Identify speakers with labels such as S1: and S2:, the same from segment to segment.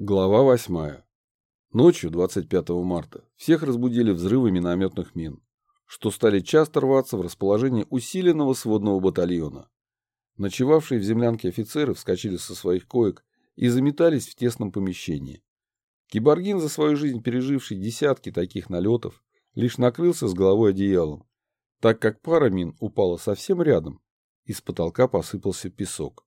S1: Глава 8. Ночью 25 марта всех разбудили взрывы минометных мин, что стали часто рваться в расположение усиленного сводного батальона. Ночевавшие в землянке офицеры вскочили со своих коек и заметались в тесном помещении. Киборгин, за свою жизнь переживший десятки таких налетов, лишь накрылся с головой одеялом, так как пара мин упала совсем рядом, и с потолка посыпался песок.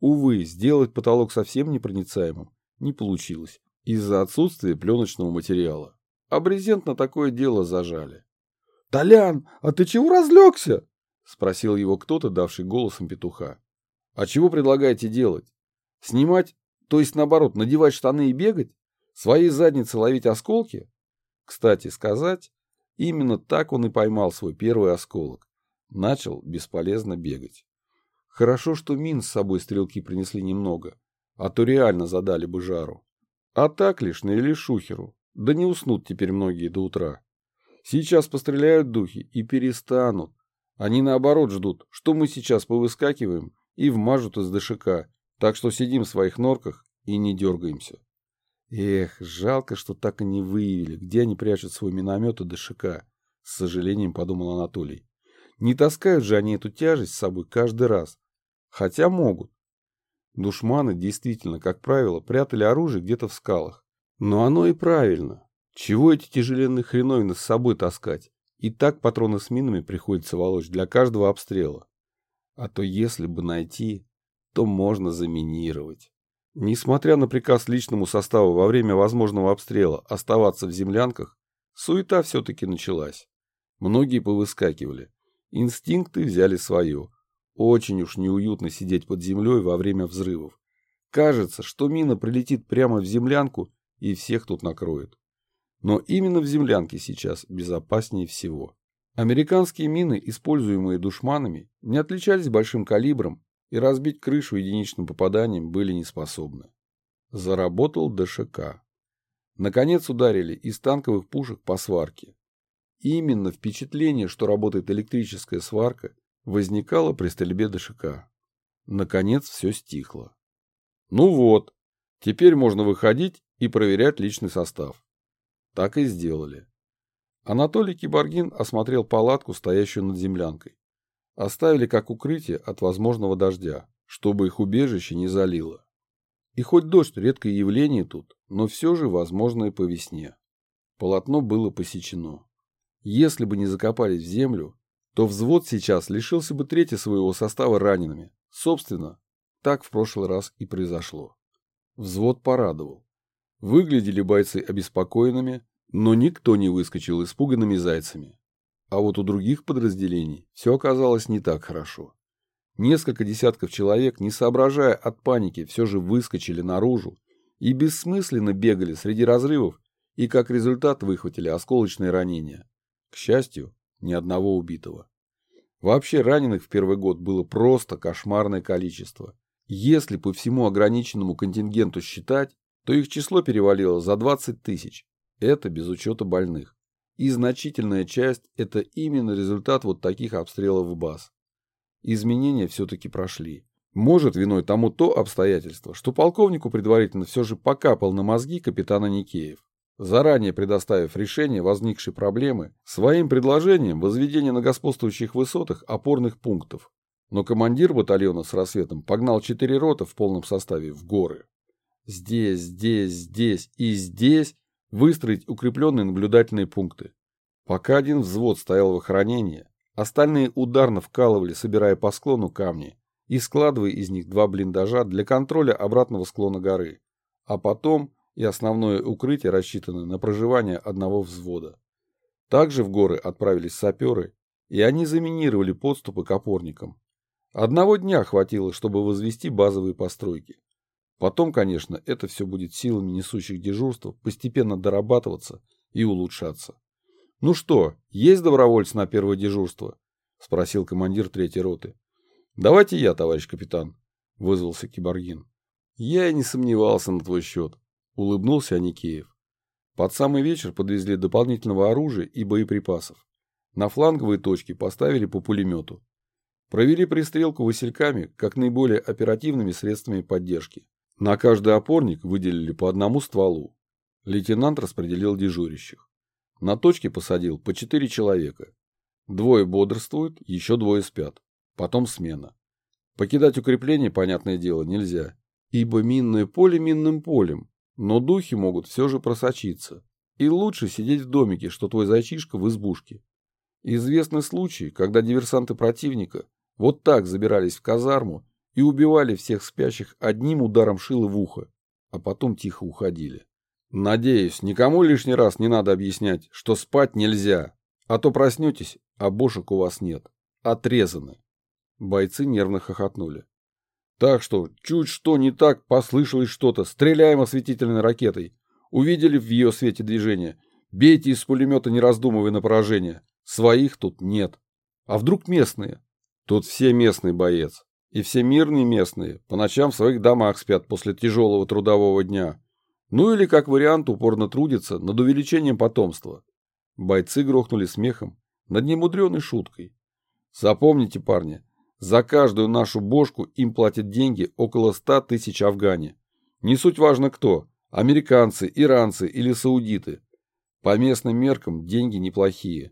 S1: Увы, сделать потолок совсем непроницаемым не получилось из-за отсутствия пленочного материала. А брезент на такое дело зажали. «Толян, а ты чего разлегся?» — спросил его кто-то, давший голосом петуха. «А чего предлагаете делать? Снимать, то есть наоборот, надевать штаны и бегать? Своей задницы ловить осколки?» Кстати сказать, именно так он и поймал свой первый осколок. Начал бесполезно бегать. Хорошо, что мин с собой стрелки принесли немного, а то реально задали бы жару. А так лишь навели шухеру, да не уснут теперь многие до утра. Сейчас постреляют духи и перестанут. Они наоборот ждут, что мы сейчас повыскакиваем и вмажут из ДШК, так что сидим в своих норках и не дергаемся. Эх, жалко, что так и не выявили, где они прячут свой миномет и ДШК, с сожалением подумал Анатолий. Не таскают же они эту тяжесть с собой каждый раз. Хотя могут. Душманы действительно, как правило, прятали оружие где-то в скалах. Но оно и правильно. Чего эти тяжеленные хреновины с собой таскать? И так патроны с минами приходится волочь для каждого обстрела. А то если бы найти, то можно заминировать. Несмотря на приказ личному составу во время возможного обстрела оставаться в землянках, суета все-таки началась. Многие повыскакивали. Инстинкты взяли свое. Очень уж неуютно сидеть под землей во время взрывов. Кажется, что мина прилетит прямо в землянку и всех тут накроет. Но именно в землянке сейчас безопаснее всего. Американские мины, используемые душманами, не отличались большим калибром и разбить крышу единичным попаданием были не способны. Заработал ДШК. Наконец ударили из танковых пушек по сварке. именно впечатление, что работает электрическая сварка, возникало при стрельбе ДШК. Наконец все стихло. Ну вот, теперь можно выходить и проверять личный состав. Так и сделали. Анатолий Киборгин осмотрел палатку, стоящую над землянкой. Оставили как укрытие от возможного дождя, чтобы их убежище не залило. И хоть дождь редкое явление тут, но все же возможное по весне. Полотно было посечено. Если бы не закопались в землю, то взвод сейчас лишился бы трети своего состава ранеными. Собственно, так в прошлый раз и произошло. Взвод порадовал. Выглядели бойцы обеспокоенными, но никто не выскочил испуганными зайцами. А вот у других подразделений все оказалось не так хорошо. Несколько десятков человек, не соображая от паники, все же выскочили наружу и бессмысленно бегали среди разрывов и как результат выхватили осколочные ранения. К счастью, ни одного убитого. Вообще раненых в первый год было просто кошмарное количество. Если по всему ограниченному контингенту считать, то их число перевалило за 20 тысяч. Это без учета больных. И значительная часть – это именно результат вот таких обстрелов в баз. Изменения все-таки прошли. Может виной тому то обстоятельство, что полковнику предварительно все же покапал на мозги капитана Никеев заранее предоставив решение возникшей проблемы своим предложением возведения на господствующих высотах опорных пунктов. Но командир батальона с рассветом погнал четыре рота в полном составе в горы. Здесь, здесь, здесь и здесь выстроить укрепленные наблюдательные пункты. Пока один взвод стоял в охранении, остальные ударно вкалывали, собирая по склону камни и складывая из них два блиндажа для контроля обратного склона горы. А потом и основное укрытие рассчитано на проживание одного взвода. Также в горы отправились саперы, и они заминировали подступы к опорникам. Одного дня хватило, чтобы возвести базовые постройки. Потом, конечно, это все будет силами несущих дежурства постепенно дорабатываться и улучшаться. «Ну что, есть добровольцы на первое дежурство?» – спросил командир третьей роты. «Давайте я, товарищ капитан», – вызвался Киборгин. «Я и не сомневался на твой счет», Улыбнулся Аникеев. Под самый вечер подвезли дополнительного оружия и боеприпасов. На фланговые точки поставили по пулемету. Провели пристрелку васильками как наиболее оперативными средствами поддержки. На каждый опорник выделили по одному стволу. Лейтенант распределил дежурящих. На точке посадил по четыре человека. Двое бодрствуют, еще двое спят. Потом смена. Покидать укрепление, понятное дело, нельзя, ибо минное поле минным полем, но духи могут все же просочиться. И лучше сидеть в домике, что твой зайчишка в избушке. Известны случаи, когда диверсанты противника вот так забирались в казарму и убивали всех спящих одним ударом шила в ухо, а потом тихо уходили. Надеюсь, никому лишний раз не надо объяснять, что спать нельзя, а то проснетесь, а бошек у вас нет. Отрезаны. Бойцы нервно хохотнули. Так что, чуть что не так, послышалось что-то, стреляем осветительной ракетой. Увидели в ее свете движение. Бейте из пулемета, не раздумывая на поражение. Своих тут нет. А вдруг местные? Тут все местные, боец. И все мирные местные. По ночам в своих домах спят после тяжелого трудового дня. Ну или, как вариант, упорно трудятся над увеличением потомства. Бойцы грохнули смехом над немудреной шуткой. Запомните, парни, за каждую нашу бошку им платят деньги около ста тысяч афгане. Не суть важно кто, американцы, иранцы или саудиты. По местным меркам деньги неплохие.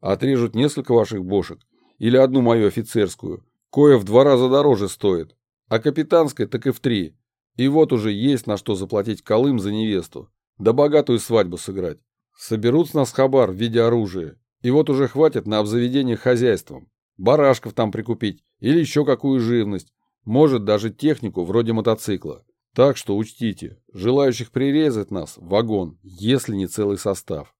S1: Отрежут несколько ваших бошек или одну мою офицерскую, кое в два раза дороже стоит, а капитанская так и в три. И вот уже есть на что заплатить Колым за невесту, да богатую свадьбу сыграть. Соберут с нас хабар в виде оружия, и вот уже хватит на обзаведение хозяйством. Барашков там прикупить или еще какую живность, может даже технику вроде мотоцикла. Так что учтите, желающих прирезать нас – вагон, если не целый состав.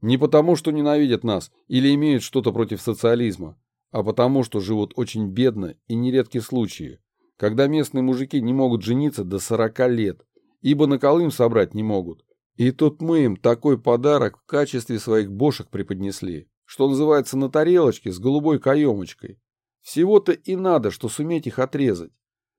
S1: Не потому, что ненавидят нас или имеют что-то против социализма, а потому, что живут очень бедно и нередки случаи, когда местные мужики не могут жениться до 40 лет, ибо на Колым собрать не могут. И тут мы им такой подарок в качестве своих бошек преподнесли, что называется на тарелочке с голубой каемочкой. Всего-то и надо, что суметь их отрезать.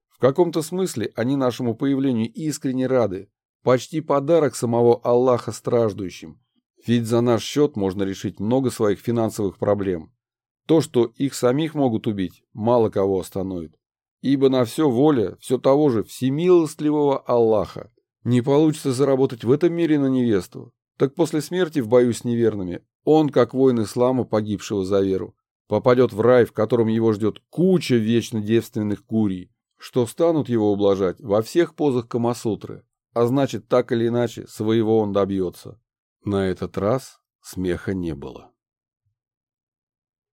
S1: В каком-то смысле они нашему появлению искренне рады. Почти подарок самого Аллаха страждущим. Ведь за наш счет можно решить много своих финансовых проблем. То, что их самих могут убить, мало кого остановит. Ибо на все воля все того же всемилостливого Аллаха. Не получится заработать в этом мире на невесту. Так после смерти в бою с неверными он, как воин ислама, погибшего за веру, попадет в рай, в котором его ждет куча вечно девственных курий, что станут его ублажать во всех позах Камасутры, а значит, так или иначе, своего он добьется. На этот раз смеха не было.